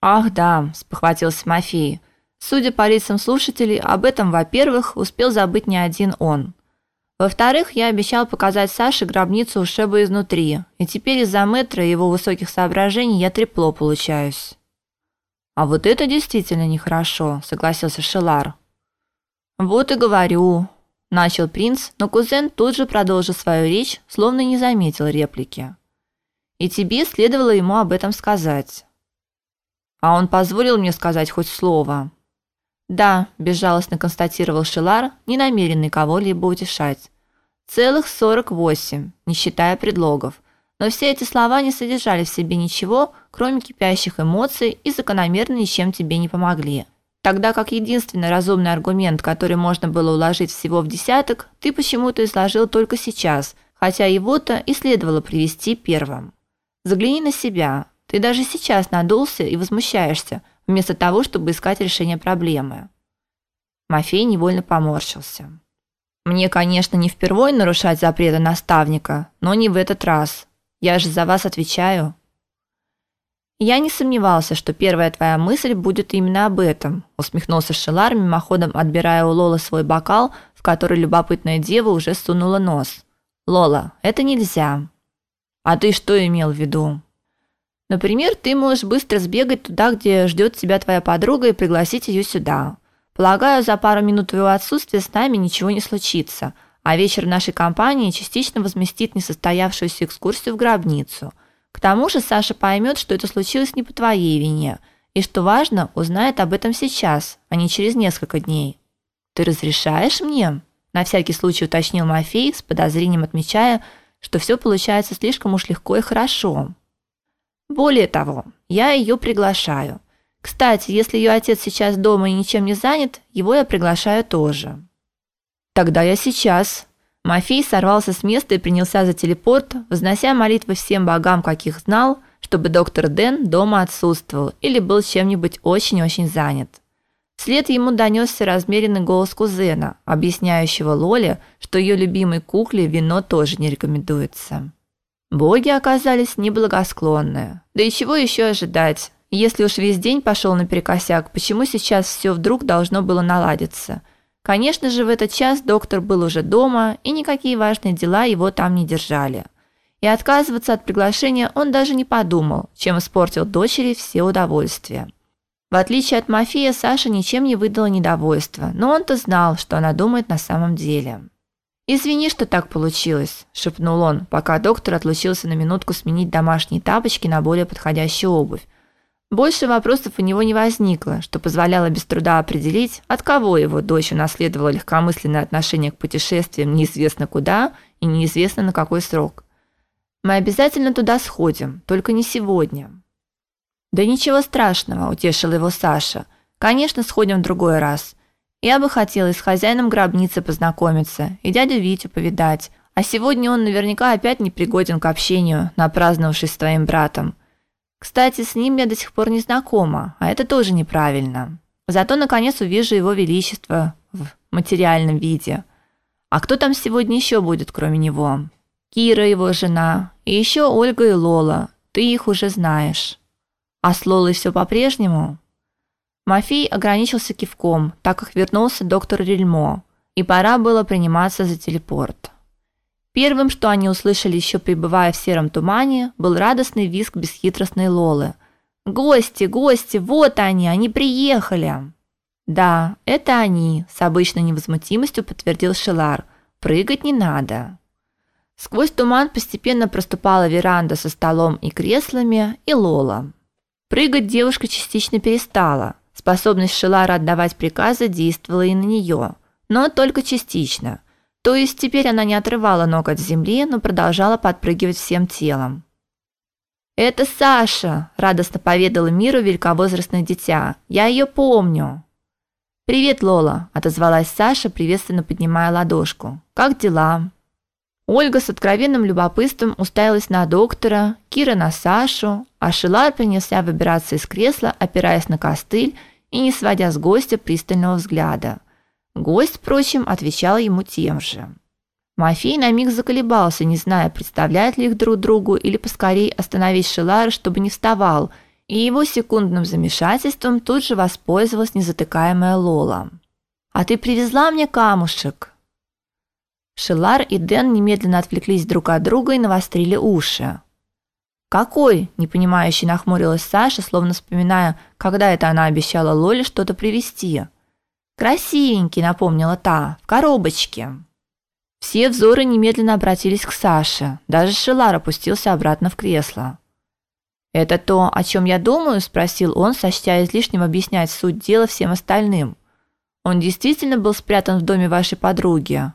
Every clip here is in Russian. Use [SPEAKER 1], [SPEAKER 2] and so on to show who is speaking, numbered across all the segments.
[SPEAKER 1] Ах, да, спохватился Мафей. Судя по лицам слушателей, об этом, во-первых, успел забыть не один он. Во-вторых, я обещал показать Саше гробницу ушиба изнутри, и теперь из-за метра и его высоких соображений я трепло получаюсь. А вот это действительно нехорошо, согласился Шелар. Вот и говорю, начал принц, но кузен тут же продолжил свою речь, словно не заметил реплики. И тебе следовало ему об этом сказать. А он позволил мне сказать хоть слово. Да, безжалостно констатировал Шелар, не намеренный кого-либо утешать. Целых сорок восемь, не считая предлогов. Но все эти слова не содержали в себе ничего, кроме кипящих эмоций и закономерно ничем тебе не помогли. Тогда как единственный разумный аргумент, который можно было уложить всего в десяток, ты почему-то изложил только сейчас, хотя его-то и следовало привести первым. Загляни на себя. Ты даже сейчас надулся и возмущаешься, вместо того, чтобы искать решение проблемы. Мафей невольно поморщился. Мне, конечно, не впервой нарушать запреты наставника, но не в этот раз. Я же за вас отвечаю. Я не сомневался, что первая твоя мысль будет именно об этом, усмехнулся Шелар, мимоходом отбирая у Лолы свой бокал, в который любопытная дева уже сунула нос. Лола, это нельзя. А ты что имел в виду? Например, ты можешь быстро сбегать туда, где ждет тебя твоя подруга и пригласить ее сюда. Полагаю, за пару минут твоего отсутствия с нами ничего не случится, а вечер нашей компании частично возместит несостоявшуюся экскурсию в гробницу. К тому же Саша поймет, что это случилось не по твоей вине, и что важно, узнает об этом сейчас, а не через несколько дней. Ты разрешаешь мне? На всякий случай уточнил Мафей, с подозрением отмечая, что все получается слишком уж легко и хорошо. Более того, я ее приглашаю. Кстати, если ее отец сейчас дома и ничем не занят, его я приглашаю тоже. Тогда я сейчас. Мафей сорвался с места и принялся за телепорт, вознося молитвы всем богам, каких знал, чтобы доктор Дэн дома отсутствовал или был чем-нибудь очень-очень занят. Вслед ему донесся размеренный голос кузена, объясняющего Лоле, что ее любимой кукле вино тоже не рекомендуется. Боги оказались неблагосклонны. Да и чего еще ожидать? Если уж весь день пошел наперекосяк, почему сейчас все вдруг должно было наладиться? Конечно же, в этот час доктор был уже дома, и никакие важные дела его там не держали. И отказываться от приглашения он даже не подумал, чем испортил дочери все удовольствия. В отличие от Мафия, Саша ничем не выдала недовольства, но он-то знал, что она думает на самом деле. Извини, что так получилось, шепнул он, пока доктор отлучился на минутку сменить домашние тапочки на более подходящую обувь. Больше вопросов у него не возникло, что позволяло без труда определить, от кого его дочь унаследовала легкомысленное отношение к путешествиям неизвестно куда и неизвестно на какой срок. Мы обязательно туда сходим, только не сегодня. Да ничего страшного, утешил его Саша. Конечно, сходим в другой раз. Я бы хотела с хозяином гробницы познакомиться, и дядю Витю повидать. А сегодня он наверняка опять не пригоден к общению, напраздновавшись с твоим братом. Кстати, с ним я до сих пор не знакома, а это тоже неправильно. Зато наконец увижу его величество в материальном виде. А кто там сегодня еще будет, кроме него? Кира, его жена, и еще Ольга и Лола. Ты их уже знаешь. А с Лолой все по-прежнему? Мафей ограничился кивком, так как вернулся доктор Рельмо, и пора было приниматься за телепорт. Первым, что они услышали еще пребывая в сером тумане, был радостный визг бесхитростной Лолы. Гости, гости, вот они, они приехали. Да, это они, с обычной невозмутимостью подтвердил Шелар. Прыгать не надо. Сквозь туман постепенно проступала веранда со столом и креслами, и Лола. Прыгать девушка частично перестала. Способность Шелара отдавать приказы действовала и на нее, но только частично. То есть теперь она не отрывала ног от земли, но продолжала подпрыгивать всем телом. Это Саша, радостно поведала миру великовозрастное дитя. Я ее помню. Привет, Лола, отозвалась Саша, приветственно поднимая ладошку. Как дела? Ольга с откровенным любопытством уставилась на доктора, Кира на Сашу, а Шилар принялся выбираться из кресла, опираясь на костыль и не сводя с гостя пристального взгляда. Гость, впрочем, отвечал ему тем же. Мафей на миг заколебался, не зная, представляют ли их друг другу или поскорей остановить Шилара, чтобы не вставал, И его секундным замешательством тут же воспользовалась незатыкаемая Лола. А ты привезла мне камушек. Шелар и Дэн немедленно отвлеклись друг от друга и навострили уши. Какой? непонимающе нахмурилась Саша, словно вспоминая, когда это она обещала Лоле что-то привезти. Красивенький, напомнила та, в коробочке. Все взоры немедленно обратились к Саше. Даже Шелар опустился обратно в кресло. Это то, о чем я думаю, спросил он, сочтя излишним объяснять суть дела всем остальным. Он действительно был спрятан в доме вашей подруги.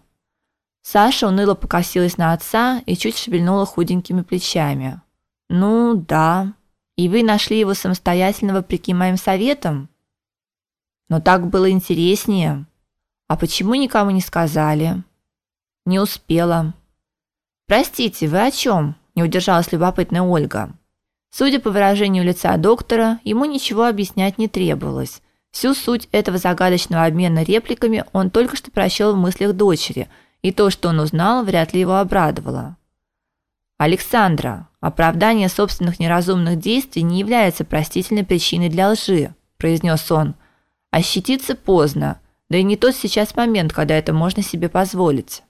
[SPEAKER 1] Саша уныло покосилась на отца и чуть шевельнула худенькими плечами. Ну, да. И вы нашли его самостоятельно вопреки моим советам? Но так было интереснее. А почему никому не сказали? Не успела. Простите, вы о чем? не удержалась любопытная Ольга. Судя по выражению лица доктора, ему ничего объяснять не требовалось. Всю суть этого загадочного обмена репликами он только что прочел в мыслях дочери, и то, что он узнал, вряд ли его обрадовало. Александра, оправдание собственных неразумных действий не является простительной причиной для лжи, произнес он. Щититься поздно, да и не тот сейчас момент, когда это можно себе позволить.